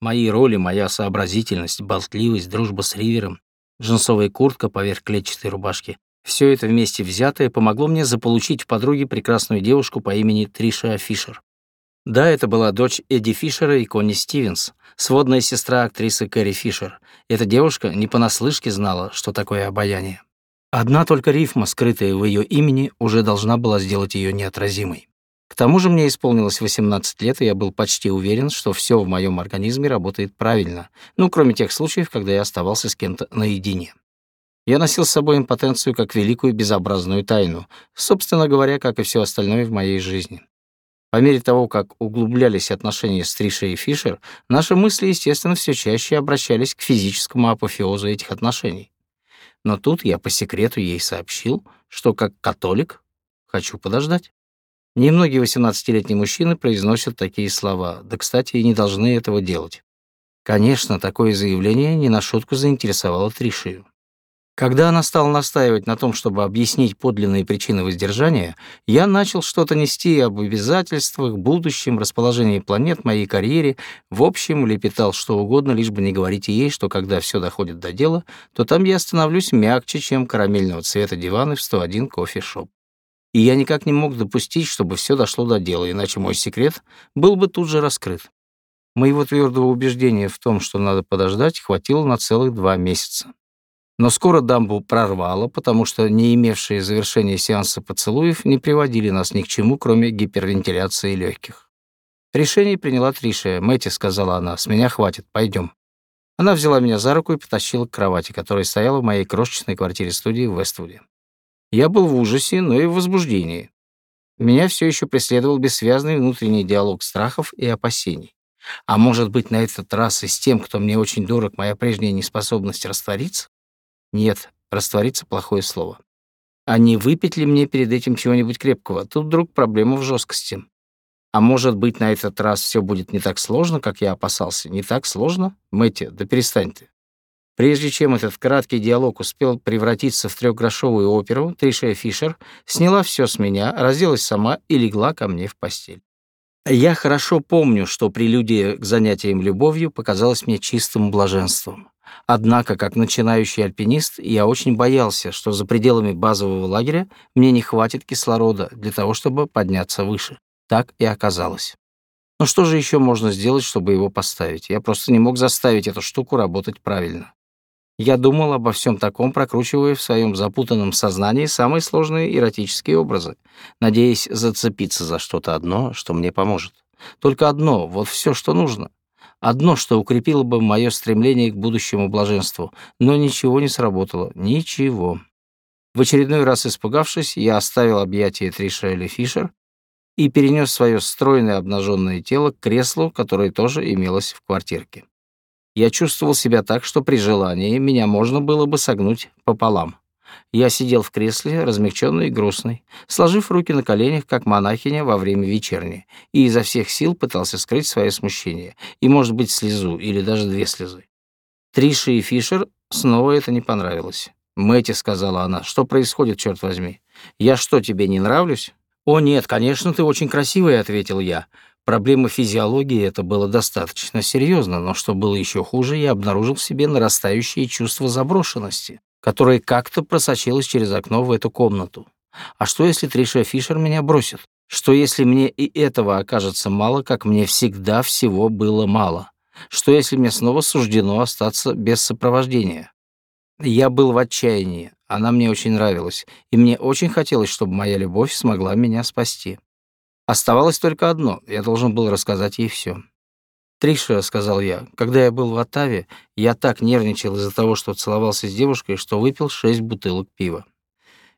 Мои роли, моя сообразительность, болтливость, дружба с Ривером, джинсовая куртка поверх клетчатой рубашки — все это вместе взятое помогло мне заполучить в подруге прекрасную девушку по имени Триша Фишер. Да, это была дочь Эдди Фишера и Конни Стивенс, сводная сестра актрисы Кэрри Фишер. Эта девушка не понаслышке знала, что такое обаяние. Одна только рифма, скрытая в ее имени, уже должна была сделать ее неотразимой. К тому же мне исполнилось 18 лет, и я был почти уверен, что все в моем организме работает правильно, ну, кроме тех случаев, когда я оставался с кем-то наедине. Я носил с собой импотенцию как великую безобразную тайну, собственно говоря, как и все остальное в моей жизни. По мере того, как углублялись отношения с Тришей и Фишер, наши мысли, естественно, все чаще обращались к физическому апофеозу этих отношений. Но тут я по секрету ей сообщил, что как католик хочу подождать. Немногие 18-летние мужчины произносят такие слова, да, кстати, и не должны этого делать. Конечно, такое заявление не на шутку заинтересовало Тришию. Когда она стала настаивать на том, чтобы объяснить подлинные причины воздержания, я начал что-то нести об обязательствах, будущем, расположении планет, моей карьере, в общем, лепетал что угодно, лишь бы не говорить ей, что когда все доходит до дела, то там я становлюсь мягче, чем карамельного цвета диваны в 101 кофе-шоп. И я никак не мог допустить, чтобы все дошло до дела, иначе мой секрет был бы тут же раскрыт. Моего твердого убеждения в том, что надо подождать, хватило на целых два месяца. Но скоро дамбу прорвало, потому что не имевшие завершения сеанса поцелуев не приводили нас ни к чему, кроме гипервентиляции легких. Решение приняла Триша. «Мэтти», — сказала она, — «с меня хватит, пойдем». Она взяла меня за руку и потащила к кровати, которая стояла в моей крошечной квартире-студии в Вествуде. Я был в ужасе, но и в возбуждении. Меня все еще преследовал бессвязный внутренний диалог страхов и опасений. А может быть, на этот раз и с тем, кто мне очень дорог, моя прежняя неспособность раствориться? Нет, раствориться — плохое слово. А не выпить ли мне перед этим чего-нибудь крепкого? Тут вдруг проблема в жесткости. А может быть, на этот раз все будет не так сложно, как я опасался? Не так сложно? Мэтти, да перестань ты. Прежде чем этот краткий диалог успел превратиться в трехгрошовую оперу, Триша Фишер сняла все с меня, разделась сама и легла ко мне в постель. Я хорошо помню, что прелюдия к занятиям любовью показалась мне чистым блаженством. Однако, как начинающий альпинист, я очень боялся, что за пределами базового лагеря мне не хватит кислорода для того, чтобы подняться выше. Так и оказалось. Но что же еще можно сделать, чтобы его поставить? Я просто не мог заставить эту штуку работать правильно. Я думал обо всем таком, прокручивая в своем запутанном сознании самые сложные эротические образы, надеясь зацепиться за что-то одно, что мне поможет. Только одно, вот все, что нужно. Одно, что укрепило бы мое стремление к будущему блаженству, но ничего не сработало. Ничего. В очередной раз испугавшись, я оставил объятия Триша Элли Фишер и перенес свое стройное обнаженное тело к креслу, которое тоже имелось в квартирке. Я чувствовал себя так, что при желании меня можно было бы согнуть пополам. Я сидел в кресле, размягченный и грустный, сложив руки на коленях, как монахиня во время вечерни, и изо всех сил пытался скрыть свое смущение, и, может быть, слезу, или даже две слезы. Трише и Фишер снова это не понравилось. «Мэтти», — сказала она, — «что происходит, черт возьми? Я что, тебе не нравлюсь?» «О, нет, конечно, ты очень красивая», — ответил я. Проблема физиологии это было достаточно серьезно, но что было еще хуже, я обнаружил в себе нарастающее чувство заброшенности которое как-то просочилось через окно в эту комнату. А что, если Триша Фишер меня бросит? Что, если мне и этого окажется мало, как мне всегда всего было мало? Что, если мне снова суждено остаться без сопровождения? Я был в отчаянии, она мне очень нравилась, и мне очень хотелось, чтобы моя любовь смогла меня спасти. Оставалось только одно — я должен был рассказать ей все. «Триша», — сказал я, — «когда я был в Оттаве, я так нервничал из-за того, что целовался с девушкой, что выпил шесть бутылок пива».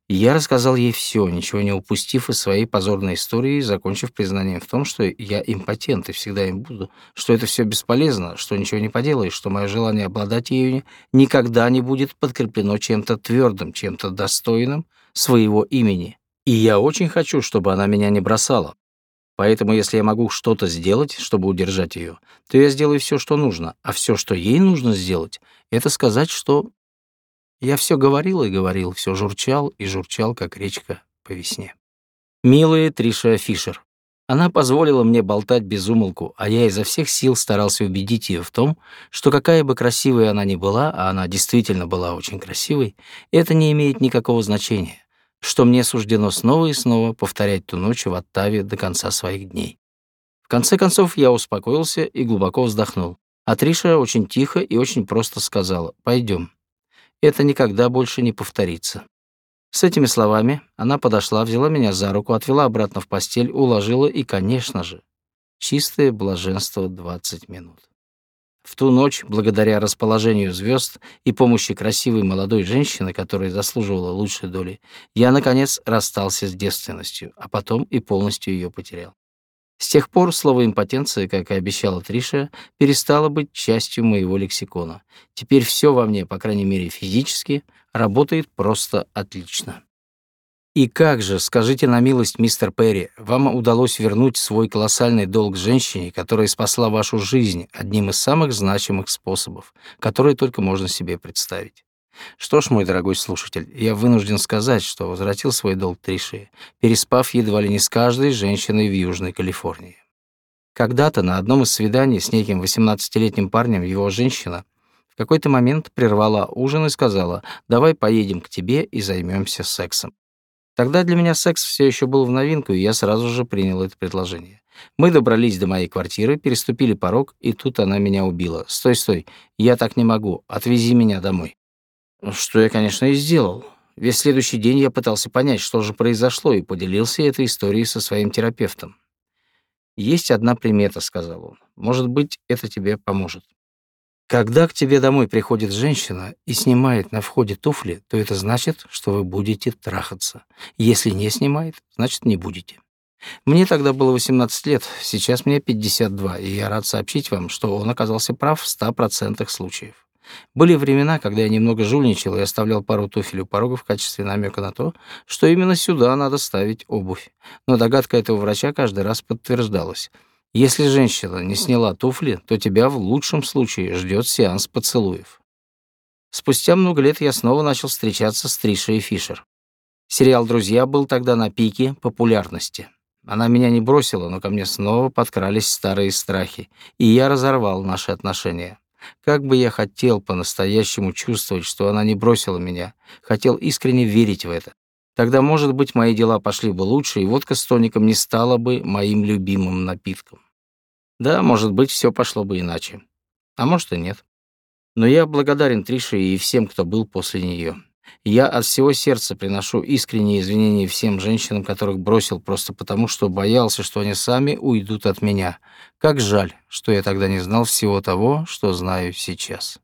я рассказал ей все, ничего не упустив из своей позорной истории, закончив признанием в том, что я импотент и всегда им буду, что это все бесполезно, что ничего не поделаешь, что мое желание обладать ею никогда не будет подкреплено чем-то твердым, чем-то достойным своего имени. И я очень хочу, чтобы она меня не бросала, Поэтому, если я могу что-то сделать, чтобы удержать ее, то я сделаю все, что нужно. А все, что ей нужно сделать, это сказать, что... Я все говорил и говорил, все журчал и журчал, как речка по весне. Милая Триша Фишер, Она позволила мне болтать без умолку, а я изо всех сил старался убедить ее в том, что какая бы красивой она ни была, а она действительно была очень красивой, это не имеет никакого значения, что мне суждено снова и снова повторять ту ночь в Оттаве до конца своих дней. В конце концов я успокоился и глубоко вздохнул. А Триша очень тихо и очень просто сказала «Пойдем». Это никогда больше не повторится. С этими словами она подошла, взяла меня за руку, отвела обратно в постель, уложила и, конечно же, чистое блаженство 20 минут. В ту ночь, благодаря расположению звезд и помощи красивой молодой женщины, которая заслуживала лучшей доли, я, наконец, расстался с девственностью, а потом и полностью ее потерял. С тех пор слово «импотенция», как и обещала Триша, перестало быть частью моего лексикона. Теперь все во мне, по крайней мере физически, работает просто отлично. И как же, скажите на милость, мистер Перри, вам удалось вернуть свой колоссальный долг женщине, которая спасла вашу жизнь одним из самых значимых способов, которые только можно себе представить? Что ж, мой дорогой слушатель, я вынужден сказать, что возвратил свой долг Триши, переспав едва ли не с каждой женщиной в Южной Калифорнии. Когда-то на одном из свиданий с неким 18-летним парнем его женщина в какой-то момент прервала ужин и сказала «давай поедем к тебе и займемся сексом». Тогда для меня секс все еще был в новинку, и я сразу же принял это предложение. Мы добрались до моей квартиры, переступили порог, и тут она меня убила. «Стой, стой, я так не могу, отвези меня домой». Что я, конечно, и сделал. Весь следующий день я пытался понять, что же произошло, и поделился этой историей со своим терапевтом. «Есть одна примета», — сказал он. «Может быть, это тебе поможет. Когда к тебе домой приходит женщина и снимает на входе туфли, то это значит, что вы будете трахаться. Если не снимает, значит, не будете. Мне тогда было 18 лет, сейчас мне 52, и я рад сообщить вам, что он оказался прав в 100% случаев. Были времена, когда я немного жульничал и оставлял пару туфель у порога в качестве намека на то, что именно сюда надо ставить обувь. Но догадка этого врача каждый раз подтверждалась. Если женщина не сняла туфли, то тебя в лучшем случае ждет сеанс поцелуев. Спустя много лет я снова начал встречаться с Тришей Фишер. Сериал «Друзья» был тогда на пике популярности. Она меня не бросила, но ко мне снова подкрались старые страхи, и я разорвал наши отношения. Как бы я хотел по-настоящему чувствовать, что она не бросила меня, хотел искренне верить в это. Тогда, может быть, мои дела пошли бы лучше, и водка с тоником не стала бы моим любимым напитком. Да, может быть, все пошло бы иначе. А может и нет. Но я благодарен Трише и всем, кто был после нее. Я от всего сердца приношу искренние извинения всем женщинам, которых бросил просто потому, что боялся, что они сами уйдут от меня. Как жаль, что я тогда не знал всего того, что знаю сейчас.